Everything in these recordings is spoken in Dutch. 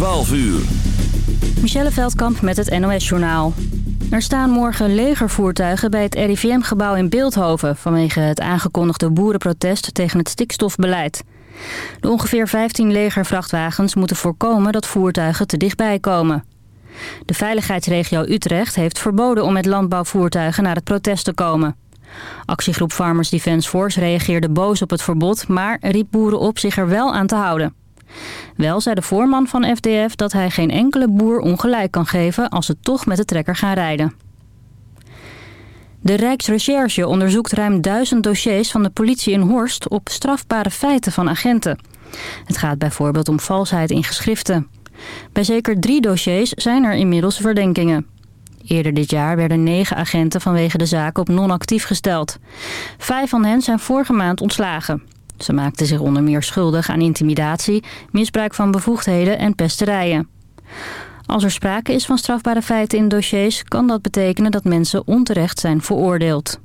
12 uur. Michelle Veldkamp met het NOS-journaal. Er staan morgen legervoertuigen bij het RIVM-gebouw in Beeldhoven... vanwege het aangekondigde boerenprotest tegen het stikstofbeleid. De ongeveer 15 legervrachtwagens moeten voorkomen dat voertuigen te dichtbij komen. De veiligheidsregio Utrecht heeft verboden om met landbouwvoertuigen naar het protest te komen. Actiegroep Farmers Defence Force reageerde boos op het verbod... maar riep boeren op zich er wel aan te houden. Wel zei de voorman van FDF dat hij geen enkele boer ongelijk kan geven... als ze toch met de trekker gaan rijden. De Rijksrecherche onderzoekt ruim duizend dossiers van de politie in Horst... op strafbare feiten van agenten. Het gaat bijvoorbeeld om valsheid in geschriften. Bij zeker drie dossiers zijn er inmiddels verdenkingen. Eerder dit jaar werden negen agenten vanwege de zaak op non-actief gesteld. Vijf van hen zijn vorige maand ontslagen. Ze maakten zich onder meer schuldig aan intimidatie, misbruik van bevoegdheden en pesterijen. Als er sprake is van strafbare feiten in dossiers... kan dat betekenen dat mensen onterecht zijn veroordeeld.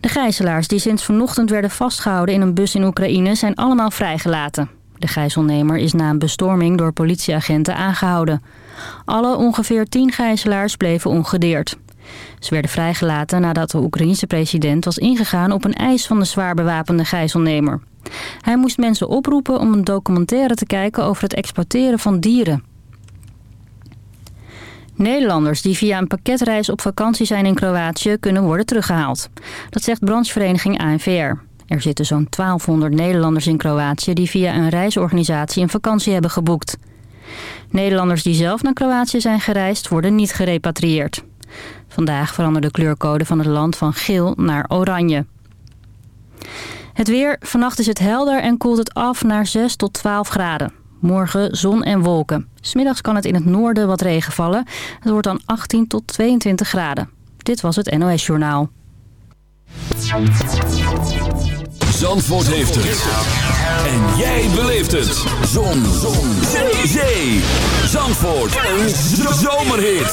De gijzelaars die sinds vanochtend werden vastgehouden in een bus in Oekraïne... zijn allemaal vrijgelaten. De gijzelnemer is na een bestorming door politieagenten aangehouden. Alle ongeveer tien gijzelaars bleven ongedeerd. Ze werden vrijgelaten nadat de Oekraïense president was ingegaan op een eis van de zwaar bewapende gijzelnemer. Hij moest mensen oproepen om een documentaire te kijken over het exporteren van dieren. Nederlanders die via een pakketreis op vakantie zijn in Kroatië kunnen worden teruggehaald. Dat zegt branchevereniging ANVR. Er zitten zo'n 1200 Nederlanders in Kroatië die via een reisorganisatie een vakantie hebben geboekt. Nederlanders die zelf naar Kroatië zijn gereisd worden niet gerepatrieerd. Vandaag veranderde de kleurcode van het land van geel naar oranje. Het weer. Vannacht is het helder en koelt het af naar 6 tot 12 graden. Morgen zon en wolken. Smiddags kan het in het noorden wat regen vallen. Het wordt dan 18 tot 22 graden. Dit was het NOS Journaal. Zandvoort heeft het. En jij beleeft het. Zon. zon. Zee. Zee. Zandvoort. Een zomerhit.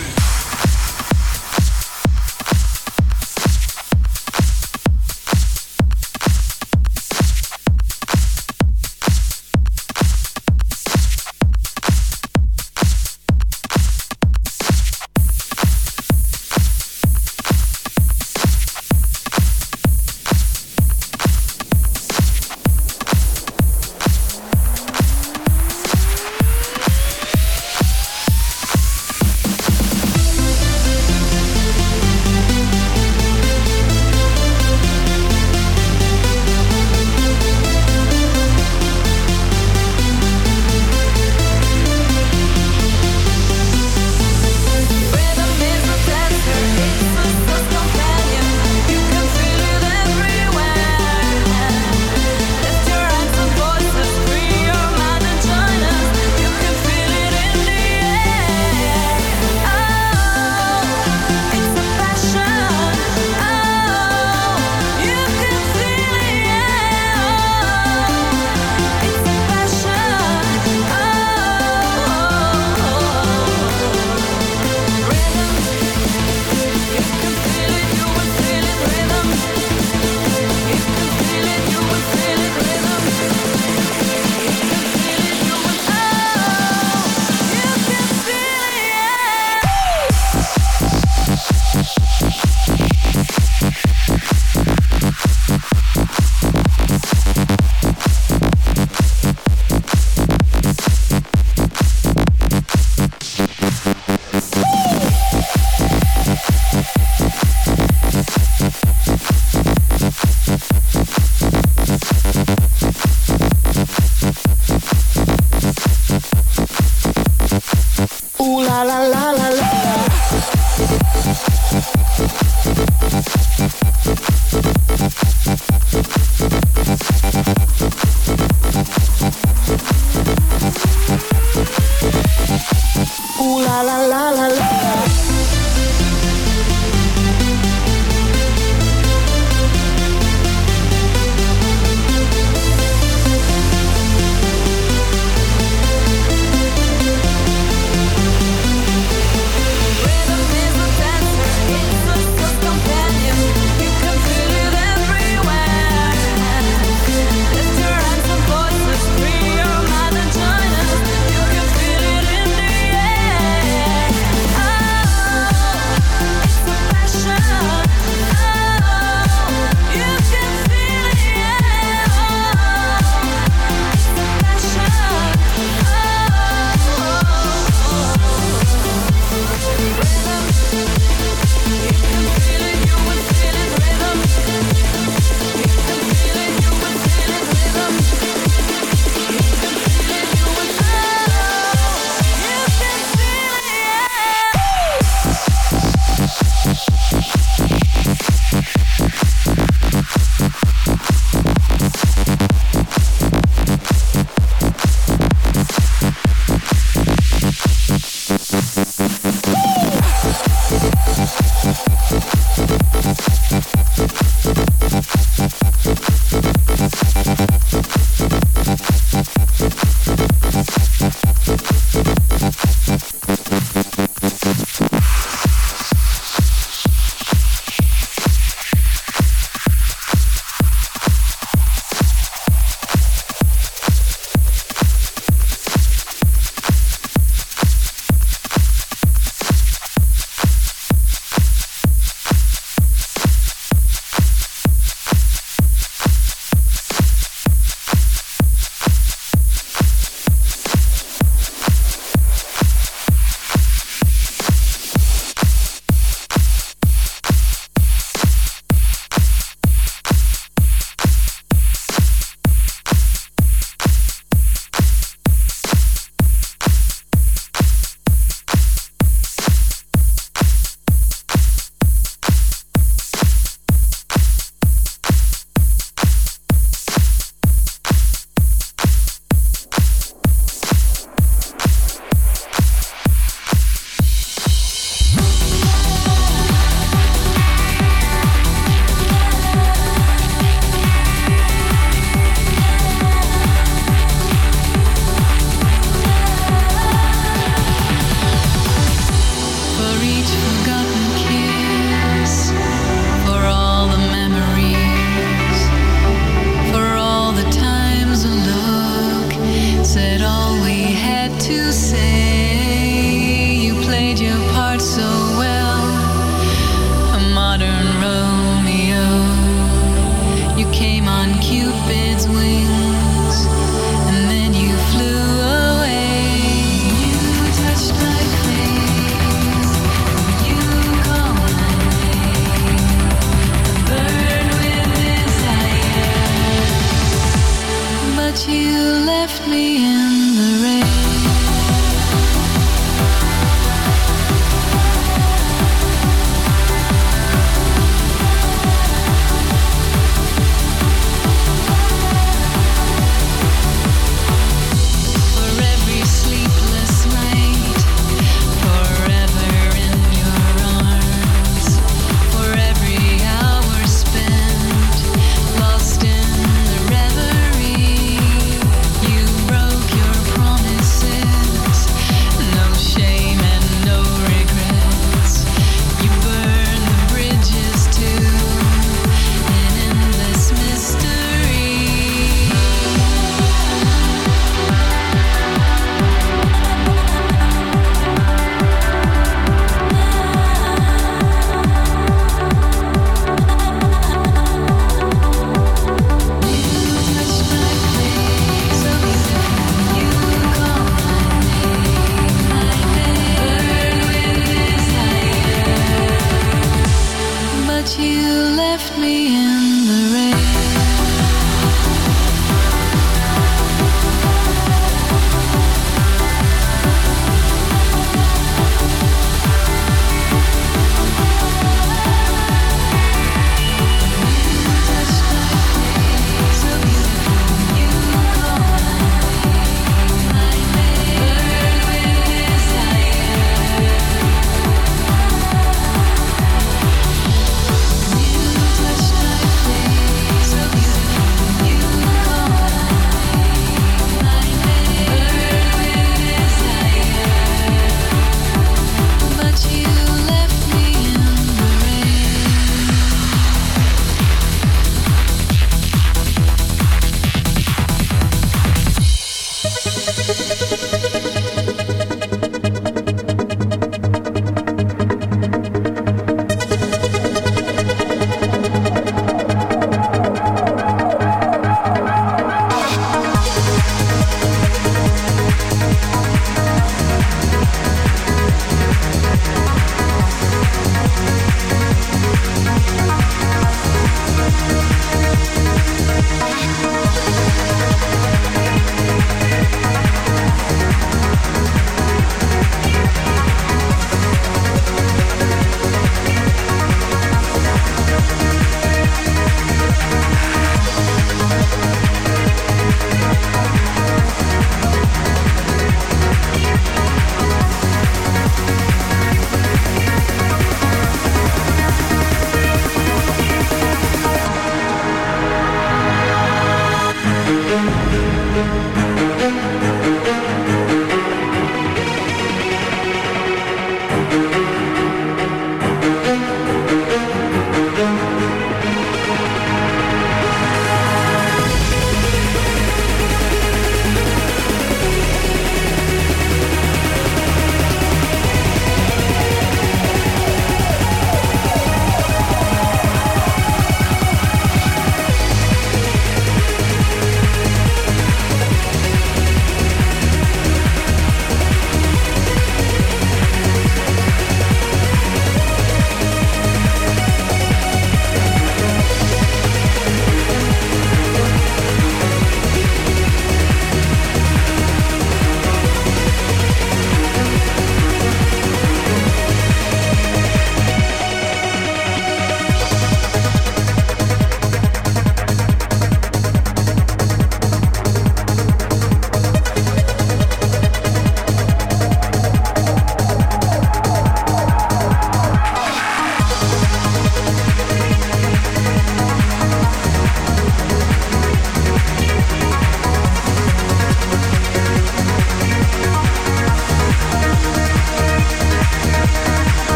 la la la.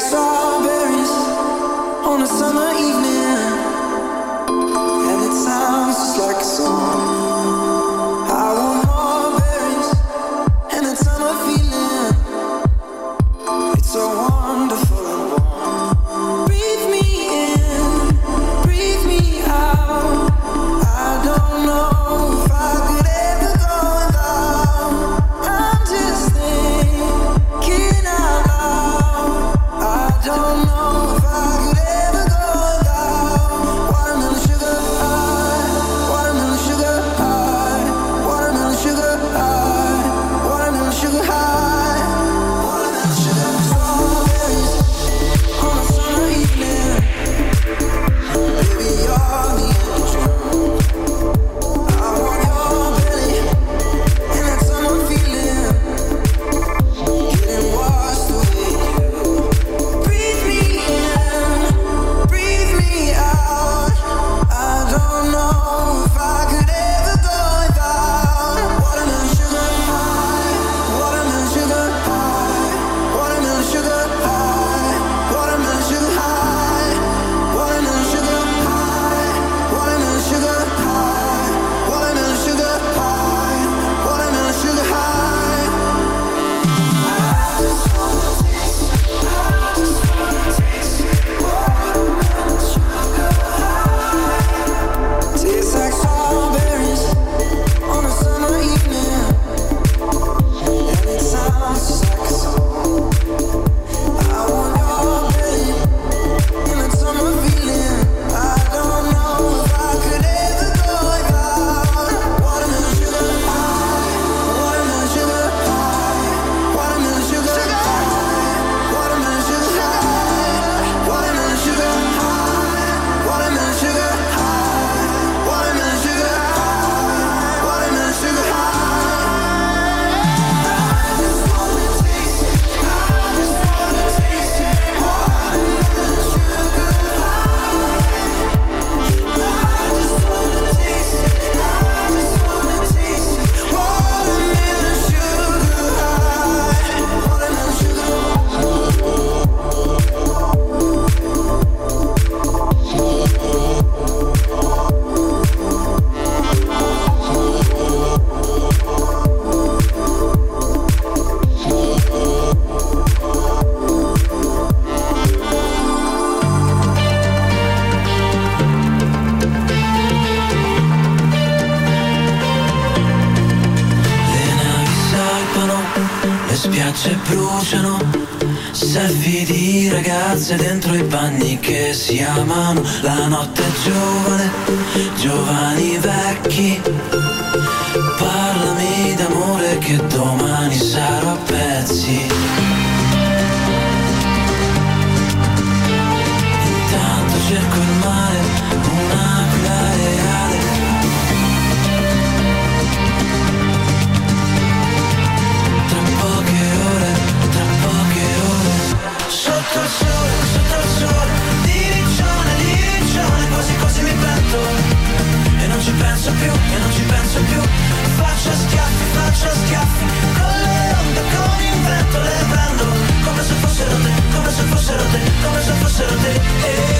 saw faccio schiaffi Con le onde, con il vento Come se fossero te, come se fossero te Come se fossero te eh,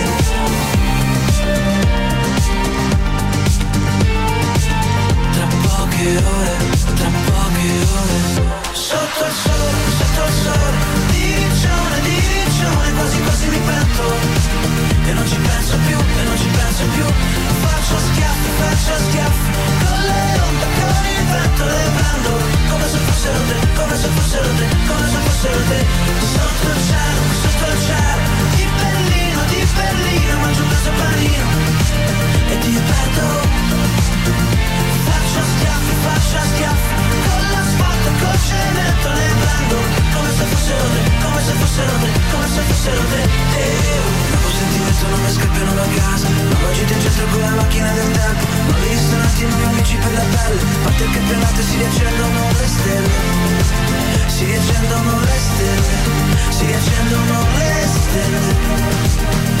tra poche ore. Sotto il sole, sotto il sole Di riccione, di riccione Quasi quasi mi pento E non ci penso più, e non ci penso più. Faccio schiaffi, faccio schiaffi. Con le onde, con il vento le prendo Come se fossero te, come se fossero te Come se fossero te. Sotto il cielo, sotto il cielo Come se fossero te, come se fossero te Come se fossero te eh, oh. Nuovo sentimento non mi scappiano da casa Nuova gita in centro con la macchina del tempo Nuovi ristoranti, nuovi amici per la pelle Parte il campionato e si riaccendono le stelle Si riaccendono le stelle Si riaccendono le stelle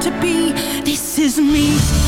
to be. This is me.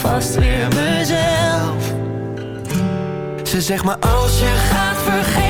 Vast weer mezelf. Ze zegt maar als je gaat vergeet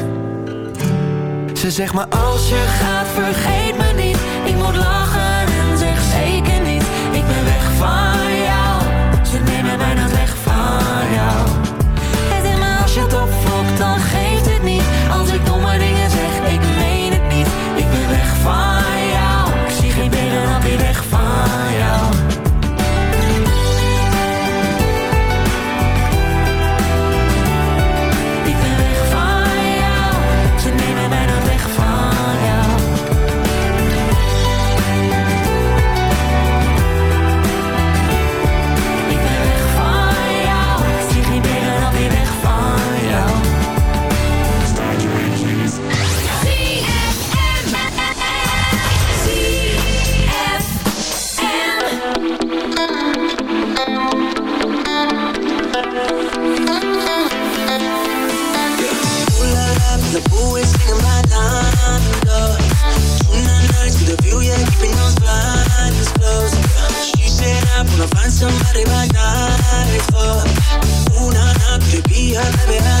Ze zegt maar als je gaat vergeet me niet. Ik moet lachen en zeg zeker niet. Ik ben weg van jou. Ze nemen mij dan weg somebody my night for Una vieja de